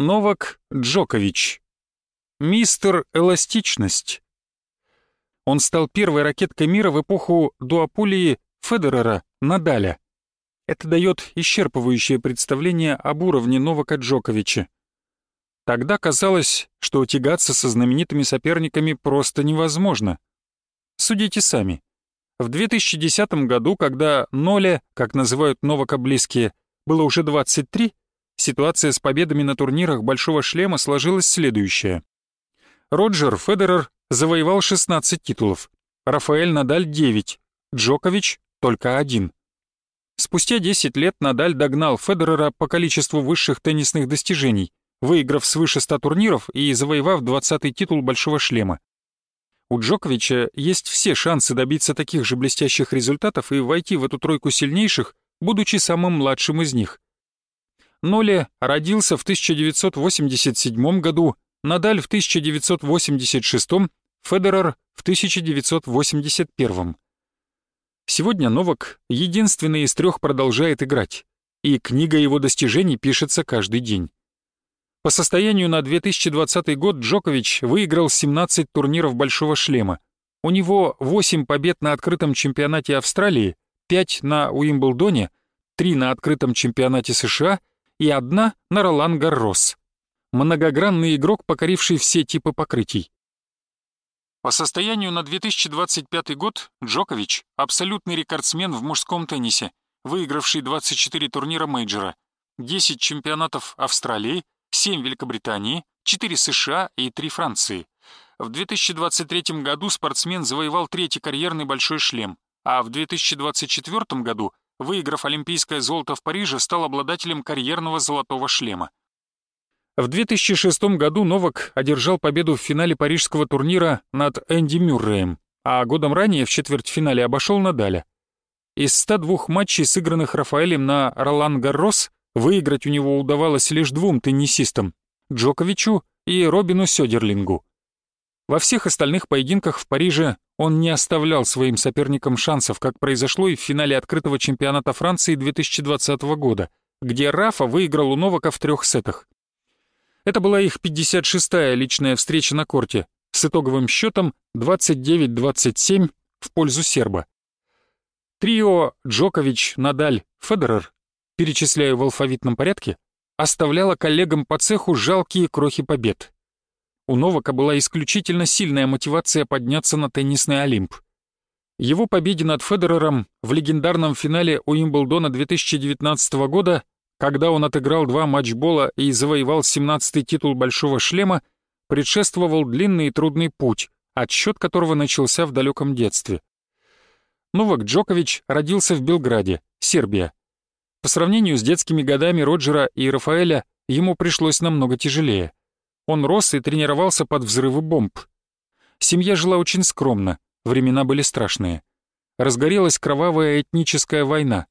Новак Джокович. Мистер Эластичность. Он стал первой ракеткой мира в эпоху дуополии Федерера Надаля. Это дает исчерпывающее представление об уровне Новака Джоковича. Тогда казалось, что тягаться со знаменитыми соперниками просто невозможно. Судите сами. В 2010 году, когда Ноле, как называют Новака близкие, было уже 23, ситуация с победами на турнирах Большого Шлема сложилась следующая. Роджер Федерер завоевал 16 титулов, Рафаэль Надаль 9, Джокович только один. Спустя 10 лет Надаль догнал Федерера по количеству высших теннисных достижений, выиграв свыше 100 турниров и завоевав 20-й титул Большого шлема. У Джоковича есть все шансы добиться таких же блестящих результатов и войти в эту тройку сильнейших, будучи самым младшим из них. Ноли родился в 1987 году, Надаль в 1986, Федерер в 1981. Сегодня Новак единственный из трех продолжает играть, и книга его достижений пишется каждый день. По состоянию на 2020 год Джокович выиграл 17 турниров «Большого шлема». У него 8 побед на открытом чемпионате Австралии, 5 на Уимблдоне, 3 на открытом чемпионате США и одна на Ролан Гаррос. Многогранный игрок, покоривший все типы покрытий. По состоянию на 2025 год Джокович – абсолютный рекордсмен в мужском теннисе, выигравший 24 турнира мейджора, 10 чемпионатов Австралии, 7 Великобритании, 4 США и 3 Франции. В 2023 году спортсмен завоевал третий карьерный большой шлем, а в 2024 году, выиграв олимпийское золото в Париже, стал обладателем карьерного золотого шлема. В 2006 году Новак одержал победу в финале парижского турнира над Энди Мюрреем, а годом ранее в четвертьфинале обошел Надаля. Из 102 матчей, сыгранных Рафаэлем на Ролан Гаррос, выиграть у него удавалось лишь двум теннисистам — Джоковичу и Робину Сёдерлингу. Во всех остальных поединках в Париже он не оставлял своим соперникам шансов, как произошло и в финале открытого чемпионата Франции 2020 года, где Рафа выиграл у Новака в трех сетах. Это была их 56-я личная встреча на корте с итоговым счетом 29-27 в пользу серба. Трио Джокович, Надаль, Федерер, перечисляю в алфавитном порядке, оставляло коллегам по цеху жалкие крохи побед. У Новака была исключительно сильная мотивация подняться на теннисный Олимп. Его победе над Федерером в легендарном финале Уимблдона 2019 года когда он отыграл два матчбола и завоевал 17-й титул Большого шлема, предшествовал длинный и трудный путь, отсчет которого начался в далеком детстве. Новак Джокович родился в Белграде, Сербия. По сравнению с детскими годами Роджера и Рафаэля, ему пришлось намного тяжелее. Он рос и тренировался под взрывы бомб. Семья жила очень скромно, времена были страшные. Разгорелась кровавая этническая война.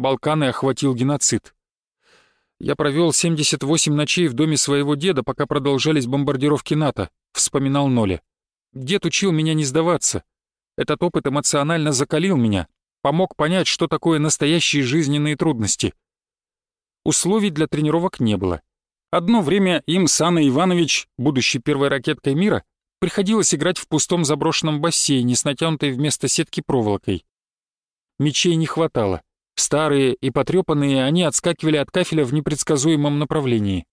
Балканы охватил геноцид. Я провел 78 ночей в доме своего деда, пока продолжались бомбардировки НАТО, вспоминал Ноли. Дед учил меня не сдаваться. Этот опыт эмоционально закалил меня, помог понять, что такое настоящие жизненные трудности. Условий для тренировок не было. Одно время им с Анной Иванович, будущей первой ракеткой мира, приходилось играть в пустом заброшенном бассейне с натянутой вместо сетки проволокой. Мечей не хватало. Старые и потрепанные, они отскакивали от кафеля в непредсказуемом направлении.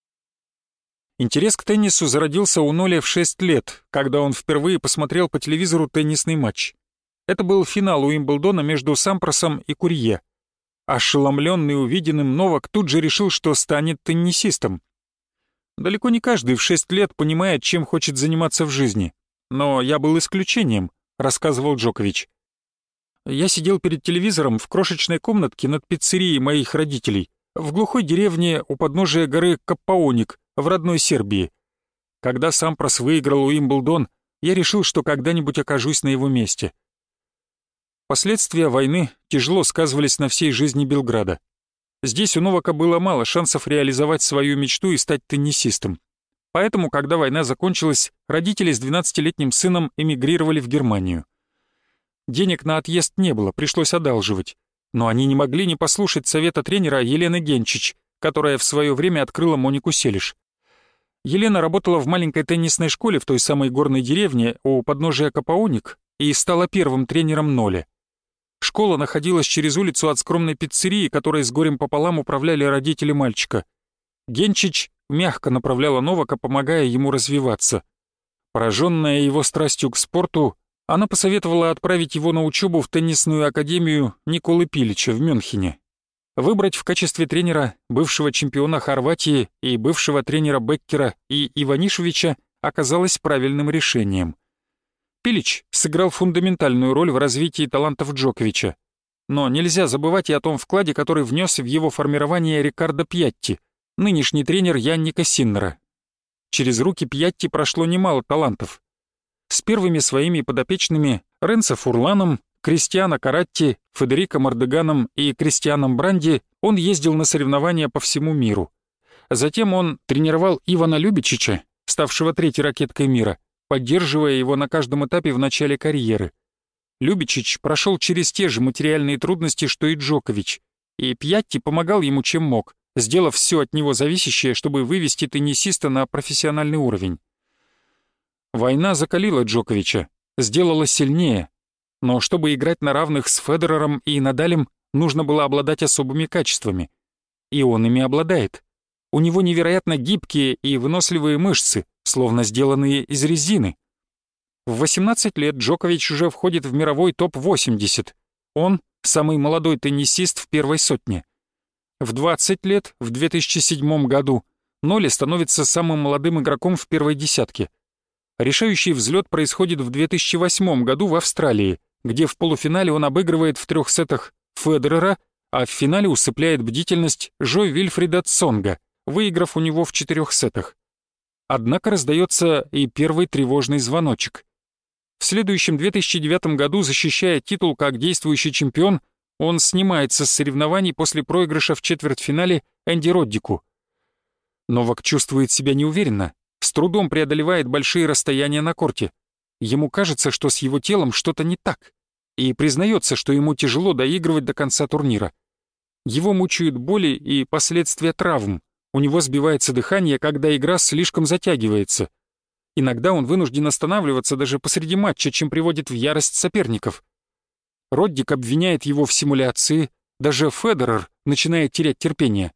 Интерес к теннису зародился у Ноля в 6 лет, когда он впервые посмотрел по телевизору теннисный матч. Это был финал Уимблдона между Сампросом и Курье. Ошеломленный увиденным, Новак тут же решил, что станет теннисистом. Далеко не каждый в 6 лет понимает, чем хочет заниматься в жизни. Но я был исключением, рассказывал Джокович. Я сидел перед телевизором в крошечной комнатке над пиццерией моих родителей, в глухой деревне у подножия горы Каппаоник, в родной Сербии. Когда Сампрос выиграл Уимблдон, я решил, что когда-нибудь окажусь на его месте. Последствия войны тяжело сказывались на всей жизни Белграда. Здесь у Новака было мало шансов реализовать свою мечту и стать теннисистом. Поэтому, когда война закончилась, родители с 12-летним сыном эмигрировали в Германию. Денег на отъезд не было, пришлось одалживать. Но они не могли не послушать совета тренера Елены Генчич, которая в свое время открыла Монику Селиш. Елена работала в маленькой теннисной школе в той самой горной деревне у подножия Капауник и стала первым тренером Ноли. Школа находилась через улицу от скромной пиццерии, которой с горем пополам управляли родители мальчика. Генчич мягко направляла Новака, помогая ему развиваться. Пораженная его страстью к спорту, она посоветовала отправить его на учебу в теннисную академию Николы Пилича в Мюнхене. Выбрать в качестве тренера бывшего чемпиона Хорватии и бывшего тренера Беккера и Иванишевича оказалось правильным решением. Пилич сыграл фундаментальную роль в развитии талантов Джоковича. Но нельзя забывать и о том вкладе, который внес в его формирование Рикардо Пьятти, нынешний тренер Янника Синнера. Через руки Пьятти прошло немало талантов. С первыми своими подопечными Ренцо Фурланом Кристиана Каратти, Федерико Мордеганом и Кристианом Бранди он ездил на соревнования по всему миру. Затем он тренировал Ивана Любичича, ставшего третьей ракеткой мира, поддерживая его на каждом этапе в начале карьеры. Любичич прошел через те же материальные трудности, что и Джокович, и Пьятти помогал ему чем мог, сделав все от него зависящее, чтобы вывести теннисиста на профессиональный уровень. Война закалила Джоковича, сделала сильнее, но чтобы играть на равных с Федерером и Надалем, нужно было обладать особыми качествами. И он ими обладает. У него невероятно гибкие и выносливые мышцы, словно сделанные из резины. В 18 лет Джокович уже входит в мировой топ-80. Он — самый молодой теннисист в первой сотне. В 20 лет, в 2007 году, Ноли становится самым молодым игроком в первой десятке. Решающий взлет происходит в 2008 году в Австралии, где в полуфинале он обыгрывает в трех сетах Федерера, а в финале усыпляет бдительность Жо Вильфрида Цонга, выиграв у него в четырех сетах. Однако раздается и первый тревожный звоночек. В следующем 2009 году, защищая титул как действующий чемпион, он снимается с соревнований после проигрыша в четвертьфинале Энди Роддику. Новак чувствует себя неуверенно, с трудом преодолевает большие расстояния на корте. Ему кажется, что с его телом что-то не так и признается, что ему тяжело доигрывать до конца турнира. Его мучают боли и последствия травм, у него сбивается дыхание, когда игра слишком затягивается. Иногда он вынужден останавливаться даже посреди матча, чем приводит в ярость соперников. Роддик обвиняет его в симуляции, даже Федерер начинает терять терпение.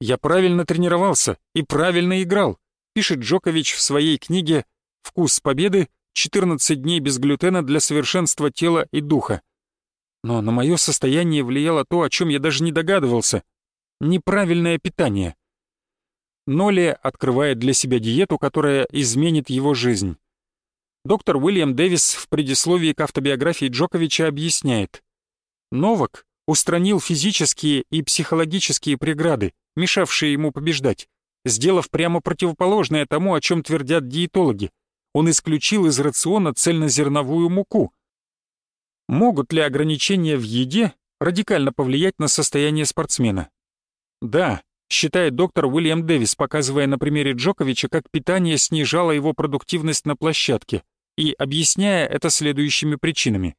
«Я правильно тренировался и правильно играл», пишет Джокович в своей книге «Вкус победы 14 дней без глютена для совершенства тела и духа. Но на мое состояние влияло то, о чем я даже не догадывался. Неправильное питание. Ноли открывает для себя диету, которая изменит его жизнь. Доктор Уильям Дэвис в предисловии к автобиографии Джоковича объясняет. Новак устранил физические и психологические преграды, мешавшие ему побеждать, сделав прямо противоположное тому, о чем твердят диетологи — он исключил из рациона цельнозерновую муку. Могут ли ограничения в еде радикально повлиять на состояние спортсмена? Да, считает доктор Уильям Дэвис, показывая на примере Джоковича, как питание снижало его продуктивность на площадке, и объясняя это следующими причинами.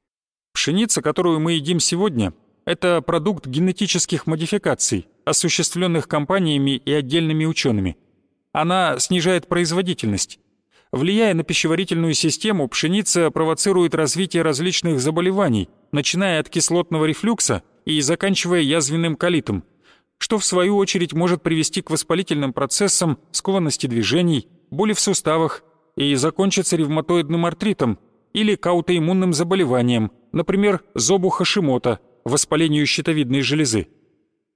Пшеница, которую мы едим сегодня, это продукт генетических модификаций, осуществленных компаниями и отдельными учеными. Она снижает производительность, Влияя на пищеварительную систему, пшеница провоцирует развитие различных заболеваний, начиная от кислотного рефлюкса и заканчивая язвенным колитом, что в свою очередь может привести к воспалительным процессам, скованности движений, боли в суставах и закончиться ревматоидным артритом или к аутоиммунным заболеваниям, например, зобу Хашимота, воспалению щитовидной железы.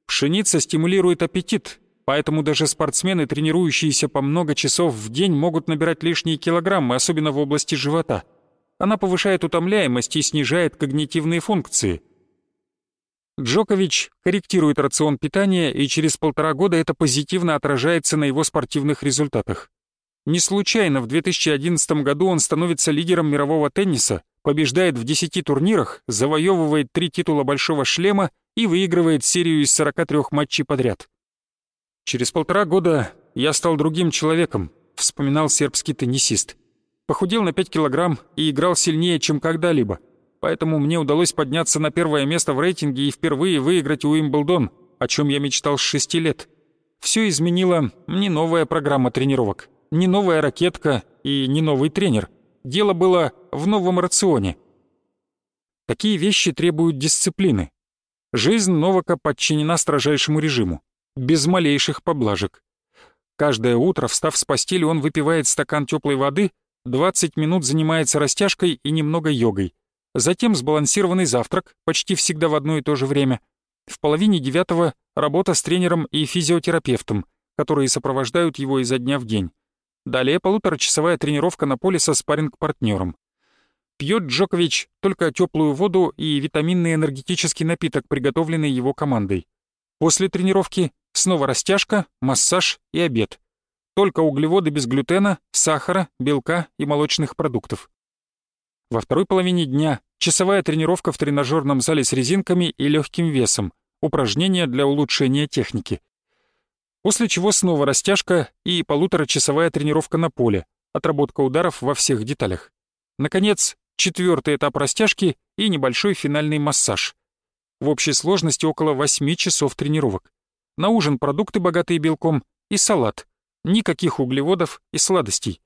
Пшеница стимулирует аппетит, Поэтому даже спортсмены, тренирующиеся по много часов в день, могут набирать лишние килограммы, особенно в области живота. Она повышает утомляемость и снижает когнитивные функции. Джокович корректирует рацион питания, и через полтора года это позитивно отражается на его спортивных результатах. Не случайно в 2011 году он становится лидером мирового тенниса, побеждает в 10 турнирах, завоевывает три титула большого шлема и выигрывает серию из 43 матчей подряд. «Через полтора года я стал другим человеком», — вспоминал сербский теннисист. «Похудел на 5 килограмм и играл сильнее, чем когда-либо. Поэтому мне удалось подняться на первое место в рейтинге и впервые выиграть Уимблдон, о чем я мечтал с 6 лет. все изменила не новая программа тренировок, не новая ракетка и не новый тренер. Дело было в новом рационе. Такие вещи требуют дисциплины. Жизнь Новака подчинена строжайшему режиму, без малейших поблажек. Каждое утро, встав с постели, он выпивает стакан теплой воды, 20 минут занимается растяжкой и немного йогой. Затем сбалансированный завтрак, почти всегда в одно и то же время. В половине девятого работа с тренером и физиотерапевтом, которые сопровождают его изо дня в день. Далее полуторачасовая тренировка на поле со спарринг-партнером. Пьет Джокович только теплую воду и витаминный энергетический напиток, приготовленный его командой. После тренировки снова растяжка, массаж и обед. Только углеводы без глютена, сахара, белка и молочных продуктов. Во второй половине дня часовая тренировка в тренажерном зале с резинками и легким весом, упражнения для улучшения техники. После чего снова растяжка и полуторачасовая тренировка на поле, отработка ударов во всех деталях. Наконец, четвертый этап растяжки и небольшой финальный массаж. В общей сложности около 8 часов тренировок. На ужин продукты, богатые белком, и салат. Никаких углеводов и сладостей.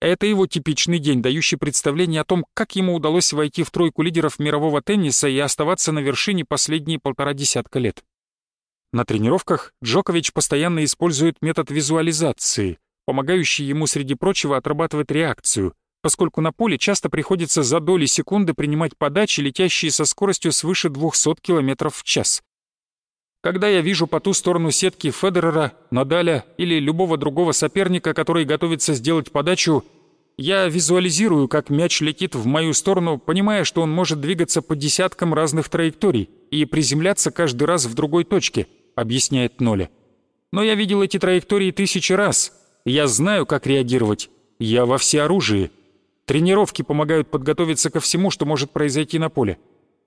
Это его типичный день, дающий представление о том, как ему удалось войти в тройку лидеров мирового тенниса и оставаться на вершине последние полтора десятка лет. На тренировках Джокович постоянно использует метод визуализации, помогающий ему, среди прочего, отрабатывать реакцию — поскольку на поле часто приходится за доли секунды принимать подачи, летящие со скоростью свыше 200 км в час. Когда я вижу по ту сторону сетки Федерера, Надаля или любого другого соперника, который готовится сделать подачу, я визуализирую, как мяч летит в мою сторону, понимая, что он может двигаться по десяткам разных траекторий и приземляться каждый раз в другой точке, объясняет Ноля. Но я видел эти траектории тысячи раз. Я знаю, как реагировать. Я во всеоружии. Тренировки помогают подготовиться ко всему, что может произойти на поле.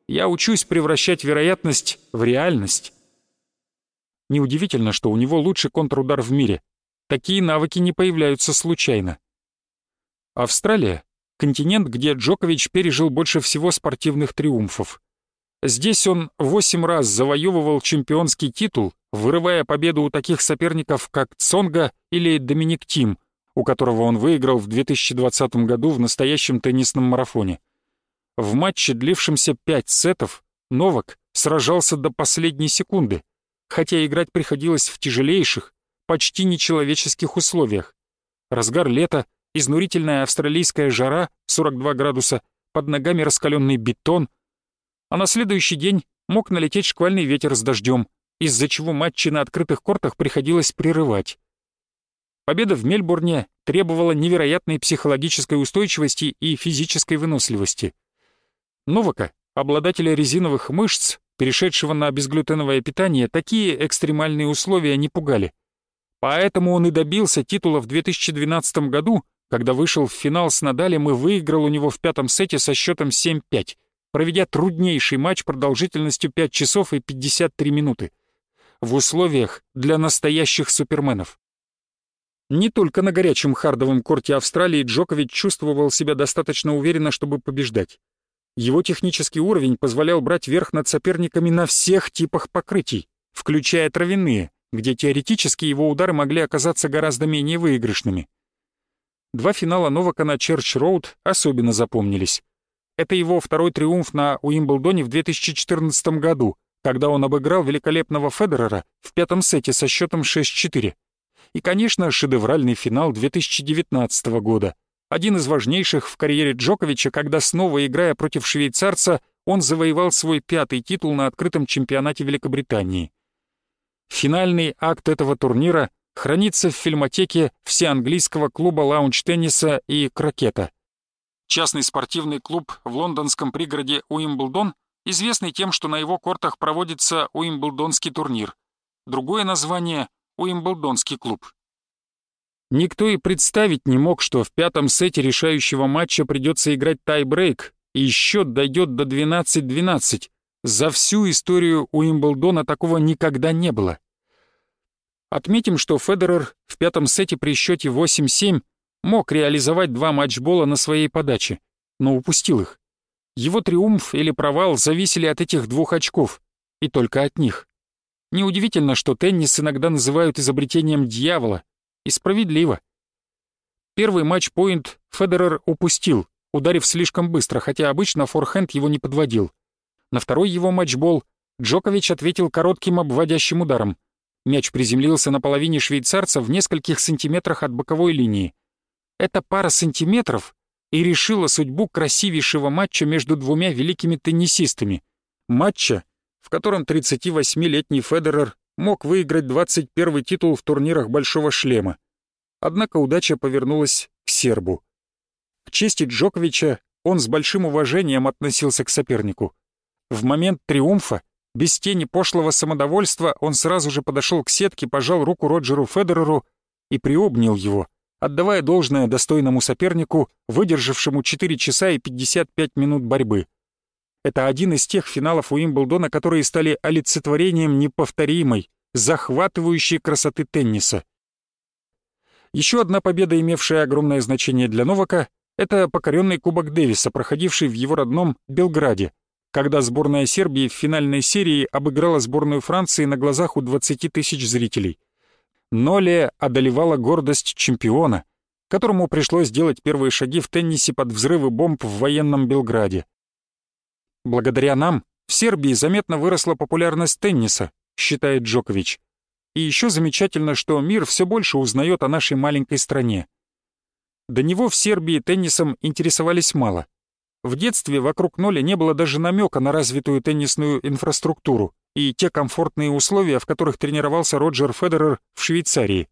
Я учусь превращать вероятность в реальность. Неудивительно, что у него лучший контрудар в мире. Такие навыки не появляются случайно. Австралия — континент, где Джокович пережил больше всего спортивных триумфов. Здесь он восемь раз завоевывал чемпионский титул, вырывая победу у таких соперников, как Цонга или Доминик Тим — у которого он выиграл в 2020 году в настоящем теннисном марафоне. В матче, длившемся пять сетов, Новак сражался до последней секунды, хотя играть приходилось в тяжелейших, почти нечеловеческих условиях. Разгар лета, изнурительная австралийская жара, 42 градуса, под ногами раскаленный бетон, а на следующий день мог налететь шквальный ветер с дождем, из-за чего матчи на открытых кортах приходилось прерывать. Победа в Мельбурне требовала невероятной психологической устойчивости и физической выносливости. Новака, обладателя резиновых мышц, перешедшего на безглютеновое питание, такие экстремальные условия не пугали. Поэтому он и добился титула в 2012 году, когда вышел в финал с Надалем и выиграл у него в пятом сете со счетом 7-5, проведя труднейший матч продолжительностью 5 часов и 53 минуты. В условиях для настоящих суперменов. Не только на горячем хардовом корте Австралии Джокович чувствовал себя достаточно уверенно, чтобы побеждать. Его технический уровень позволял брать верх над соперниками на всех типах покрытий, включая травяные, где теоретически его удары могли оказаться гораздо менее выигрышными. Два финала Новака на Черч-Роуд особенно запомнились. Это его второй триумф на Уимблдоне в 2014 году, когда он обыграл великолепного Федерера в пятом сете со счетом 6-4 и, конечно, шедевральный финал 2019 года. Один из важнейших в карьере Джоковича, когда снова играя против швейцарца, он завоевал свой пятый титул на открытом чемпионате Великобритании. Финальный акт этого турнира хранится в фильмотеке всеанглийского клуба лаунж-тенниса и крокета. Частный спортивный клуб в лондонском пригороде Уимблдон, известный тем, что на его кортах проводится Уимблдонский турнир. Другое название Уимблдонский клуб. Никто и представить не мог, что в пятом сете решающего матча придется играть тай-брейк, и счет дойдет до 12-12. За всю историю Уимблдона такого никогда не было. Отметим, что Федерер в пятом сете при счете 8-7 мог реализовать два матчбола на своей подаче, но упустил их. Его триумф или провал зависели от этих двух очков, и только от них. Неудивительно, что теннис иногда называют изобретением дьявола. И справедливо. Первый матч-поинт Федерер упустил, ударив слишком быстро, хотя обычно форхенд его не подводил. На второй его матчбол Джокович ответил коротким обводящим ударом. Мяч приземлился на половине швейцарца в нескольких сантиметрах от боковой линии. Эта пара сантиметров и решила судьбу красивейшего матча между двумя великими теннисистами. Матча, в котором 38-летний Федерер мог выиграть 21 титул в турнирах «Большого шлема». Однако удача повернулась к сербу. К чести Джоковича он с большим уважением относился к сопернику. В момент триумфа, без тени пошлого самодовольства, он сразу же подошел к сетке, пожал руку Роджеру Федереру и приобнял его, отдавая должное достойному сопернику, выдержавшему 4 часа и 55 минут борьбы. Это один из тех финалов Уимблдона, которые стали олицетворением неповторимой, захватывающей красоты тенниса. Еще одна победа, имевшая огромное значение для Новака, это покоренный Кубок Дэвиса, проходивший в его родном Белграде, когда сборная Сербии в финальной серии обыграла сборную Франции на глазах у 20 тысяч зрителей. Ноле одолевала гордость чемпиона, которому пришлось сделать первые шаги в теннисе под взрывы бомб в военном Белграде. Благодаря нам в Сербии заметно выросла популярность тенниса, считает Джокович. И еще замечательно, что мир все больше узнает о нашей маленькой стране. До него в Сербии теннисом интересовались мало. В детстве вокруг Ноля не было даже намека на развитую теннисную инфраструктуру и те комфортные условия, в которых тренировался Роджер Федерер в Швейцарии.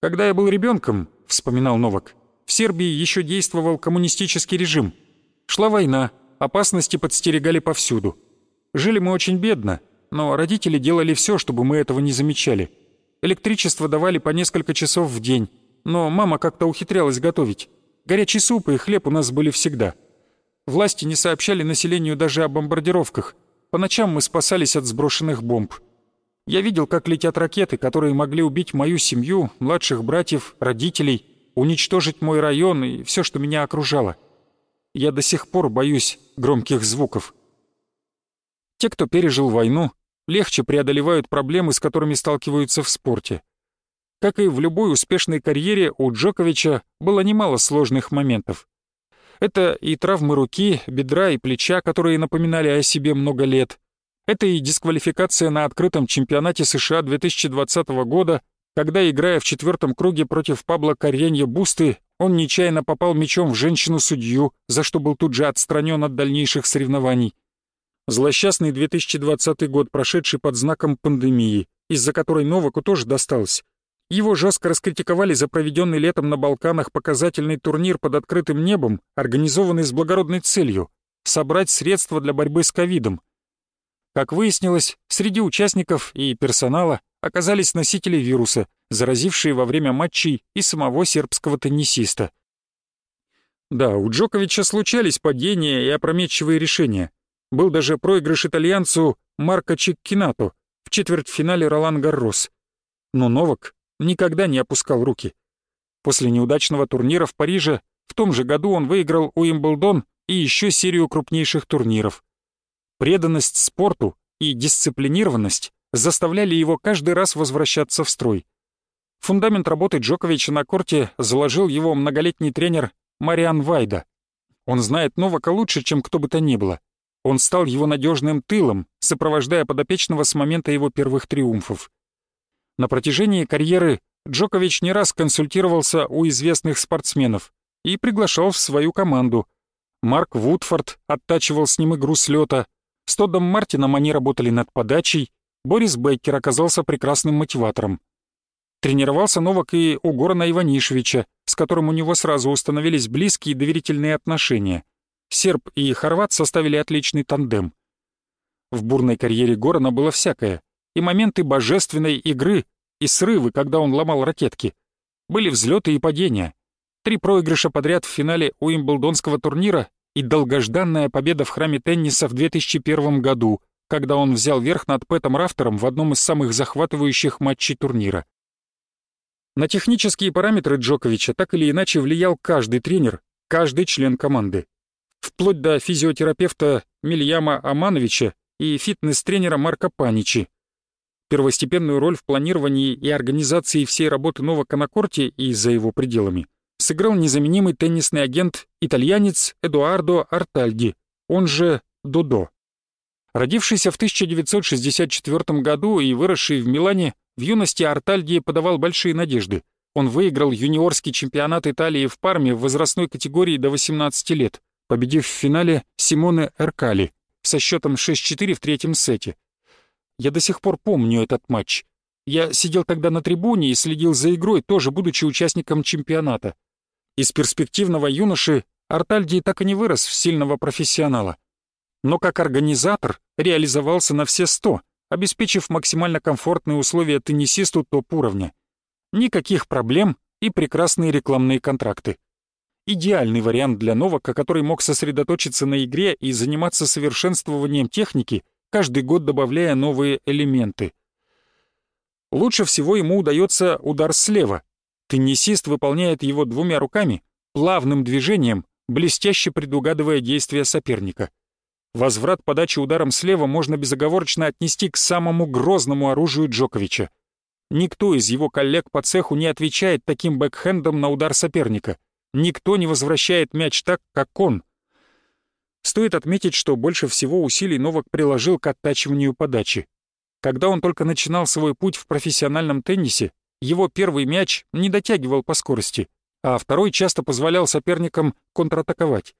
«Когда я был ребенком, — вспоминал Новак, — в Сербии еще действовал коммунистический режим. Шла война, опасности подстерегали повсюду. Жили мы очень бедно, но родители делали все, чтобы мы этого не замечали. Электричество давали по несколько часов в день, но мама как-то ухитрялась готовить. Горячий суп и хлеб у нас были всегда. Власти не сообщали населению даже о бомбардировках. По ночам мы спасались от сброшенных бомб. Я видел, как летят ракеты, которые могли убить мою семью, младших братьев, родителей, уничтожить мой район и все, что меня окружало. Я до сих пор боюсь громких звуков. Те, кто пережил войну, легче преодолевают проблемы, с которыми сталкиваются в спорте. Как и в любой успешной карьере, у Джоковича было немало сложных моментов. Это и травмы руки, бедра и плеча, которые напоминали о себе много лет. Это и дисквалификация на открытом чемпионате США 2020 года, когда, играя в четвертом круге против Пабло Карьенья Бусты, он нечаянно попал мячом в женщину-судью, за что был тут же отстранен от дальнейших соревнований. Злосчастный 2020 год, прошедший под знаком пандемии, из-за которой Новаку тоже досталось. Его жестко раскритиковали за проведенный летом на Балканах показательный турнир под открытым небом, организованный с благородной целью — собрать средства для борьбы с ковидом. Как выяснилось, среди участников и персонала оказались носители вируса, заразившие во время матчей и самого сербского теннисиста. Да, у Джоковича случались падения и опрометчивые решения. Был даже проигрыш итальянцу Марко Чиккинато в четвертьфинале Ролан Гаррос. Но Новак никогда не опускал руки. После неудачного турнира в Париже в том же году он выиграл Уимблдон и еще серию крупнейших турниров. Преданность спорту и дисциплинированность заставляли его каждый раз возвращаться в строй. Фундамент работы Джоковича на корте заложил его многолетний тренер Мариан Вайда. Он знает Новака лучше, чем кто бы то ни было. Он стал его надежным тылом, сопровождая подопечного с момента его первых триумфов. На протяжении карьеры Джокович не раз консультировался у известных спортсменов и приглашал в свою команду. Марк Вудфорд оттачивал с ним игру с лёта, с Тоддом Мартином они работали над подачей, Борис Бейкер оказался прекрасным мотиватором. Тренировался Новак и у Горана Иванишевича, с которым у него сразу установились близкие доверительные отношения. Серб и хорват составили отличный тандем. В бурной карьере Горана было всякое — и моменты божественной игры, и срывы, когда он ломал ракетки. Были взлеты и падения. Три проигрыша подряд в финале Уимблдонского турнира и долгожданная победа в храме тенниса в 2001 году, когда он взял верх над Пэтом Рафтером в одном из самых захватывающих матчей турнира. На технические параметры Джоковича так или иначе влиял каждый тренер, каждый член команды. Вплоть до физиотерапевта Мильяма Амановича и фитнес-тренера Марка Паничи, Первостепенную роль в планировании и организации всей работы Новака на корте и за его пределами сыграл незаменимый теннисный агент итальянец Эдуардо Артальди, он же Додо. Родившийся в 1964 году и выросший в Милане, в юности Артальди подавал большие надежды. Он выиграл юниорский чемпионат Италии в Парме в возрастной категории до 18 лет, победив в финале Симоне Эркали со счетом 6-4 в третьем сете. Я до сих пор помню этот матч. Я сидел тогда на трибуне и следил за игрой, тоже будучи участником чемпионата. Из перспективного юноши Артальди так и не вырос в сильного профессионала. Но как организатор реализовался на все сто, обеспечив максимально комфортные условия теннисисту топ-уровня. Никаких проблем и прекрасные рекламные контракты. Идеальный вариант для Новака, который мог сосредоточиться на игре и заниматься совершенствованием техники, каждый год добавляя новые элементы. Лучше всего ему удается удар слева, Теннисист выполняет его двумя руками, плавным движением, блестяще предугадывая действия соперника. Возврат подачи ударом слева можно безоговорочно отнести к самому грозному оружию Джоковича. Никто из его коллег по цеху не отвечает таким бэкхендом на удар соперника. Никто не возвращает мяч так, как он. Стоит отметить, что больше всего усилий Новак приложил к оттачиванию подачи. Когда он только начинал свой путь в профессиональном теннисе, его первый мяч не дотягивал по скорости, а второй часто позволял соперникам контратаковать.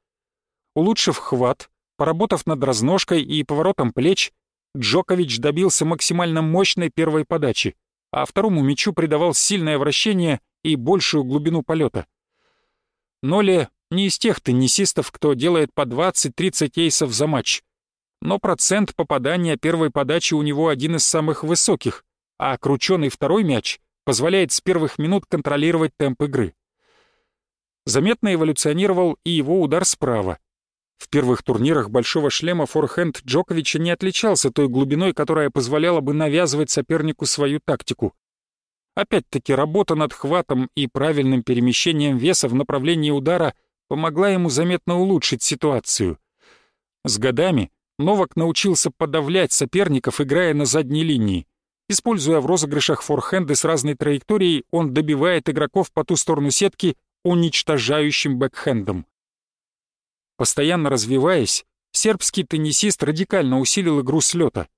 Улучшив хват, поработав над разножкой и поворотом плеч, Джокович добился максимально мощной первой подачи, а второму мячу придавал сильное вращение и большую глубину полета. Ноли не из тех теннисистов, кто делает по 20-30 эйсов за матч. Но процент попадания первой подачи у него один из самых высоких, а крученый второй мяч позволяет с первых минут контролировать темп игры. Заметно эволюционировал и его удар справа. В первых турнирах большого шлема форхенд Джоковича не отличался той глубиной, которая позволяла бы навязывать сопернику свою тактику. Опять-таки работа над хватом и правильным перемещением веса в направлении удара помогла ему заметно улучшить ситуацию. С годами Новак научился подавлять соперников, играя на задней линии. Используя в розыгрышах форхенды с разной траекторией, он добивает игроков по ту сторону сетки уничтожающим бэкхендом. Постоянно развиваясь, сербский теннисист радикально усилил игру с лёта.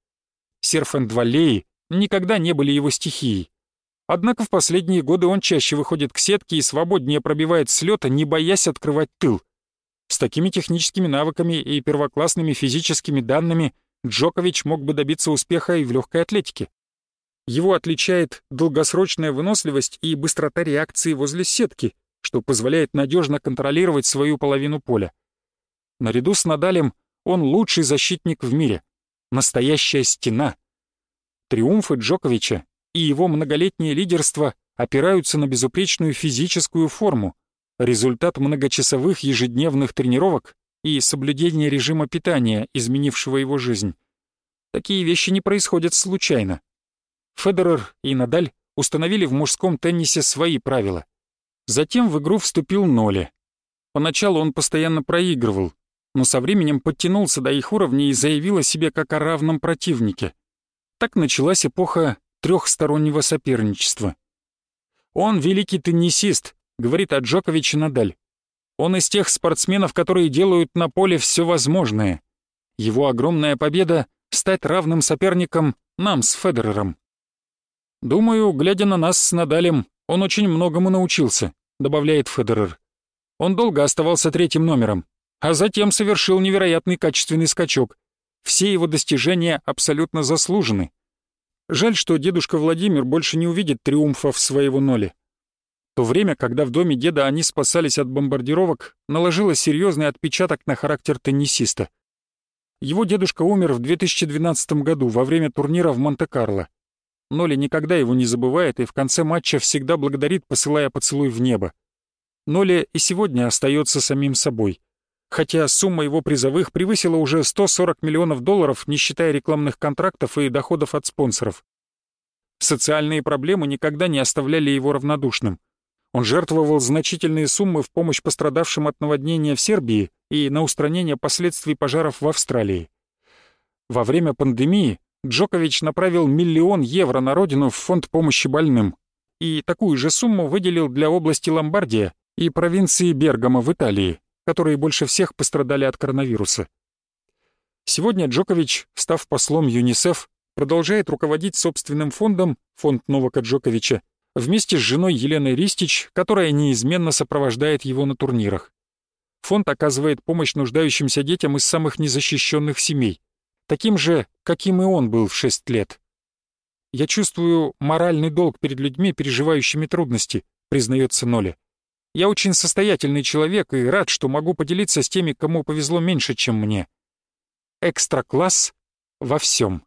Серф-энд-валлеи никогда не были его стихией. Однако в последние годы он чаще выходит к сетке и свободнее пробивает с лёта, не боясь открывать тыл. С такими техническими навыками и первоклассными физическими данными Джокович мог бы добиться успеха и в легкой атлетике. Его отличает долгосрочная выносливость и быстрота реакции возле сетки, что позволяет надежно контролировать свою половину поля. Наряду с Надалем он лучший защитник в мире. Настоящая стена. Триумфы Джоковича и его многолетнее лидерство опираются на безупречную физическую форму, результат многочасовых ежедневных тренировок и соблюдения режима питания, изменившего его жизнь. Такие вещи не происходят случайно. Федерер и Надаль установили в мужском теннисе свои правила. Затем в игру вступил Ноли. Поначалу он постоянно проигрывал, но со временем подтянулся до их уровня и заявил о себе как о равном противнике. Так началась эпоха трехстороннего соперничества. «Он великий теннисист», — говорит о Джоковиче Надаль. «Он из тех спортсменов, которые делают на поле все возможное. Его огромная победа — стать равным соперником нам с Федерером». «Думаю, глядя на нас с Надалем, он очень многому научился», — добавляет Федерер. Он долго оставался третьим номером, а затем совершил невероятный качественный скачок. Все его достижения абсолютно заслужены. Жаль, что дедушка Владимир больше не увидит триумфов своего Ноли. То время, когда в доме деда они спасались от бомбардировок, наложило серьезный отпечаток на характер теннисиста. Его дедушка умер в 2012 году во время турнира в Монте-Карло. Ноли никогда его не забывает и в конце матча всегда благодарит, посылая поцелуй в небо. Ноли и сегодня остается самим собой. Хотя сумма его призовых превысила уже 140 миллионов долларов, не считая рекламных контрактов и доходов от спонсоров. Социальные проблемы никогда не оставляли его равнодушным. Он жертвовал значительные суммы в помощь пострадавшим от наводнения в Сербии и на устранение последствий пожаров в Австралии. Во время пандемии Джокович направил миллион евро на родину в фонд помощи больным и такую же сумму выделил для области Ломбардия и провинции Бергамо в Италии, которые больше всех пострадали от коронавируса. Сегодня Джокович, став послом ЮНИСЕФ, продолжает руководить собственным фондом, фонд Новака Джоковича, вместе с женой Еленой Ристич, которая неизменно сопровождает его на турнирах. Фонд оказывает помощь нуждающимся детям из самых незащищенных семей, таким же, каким и он был в 6 лет. «Я чувствую моральный долг перед людьми, переживающими трудности», признается Ноля. «Я очень состоятельный человек и рад, что могу поделиться с теми, кому повезло меньше, чем мне. Экстра-класс во всем».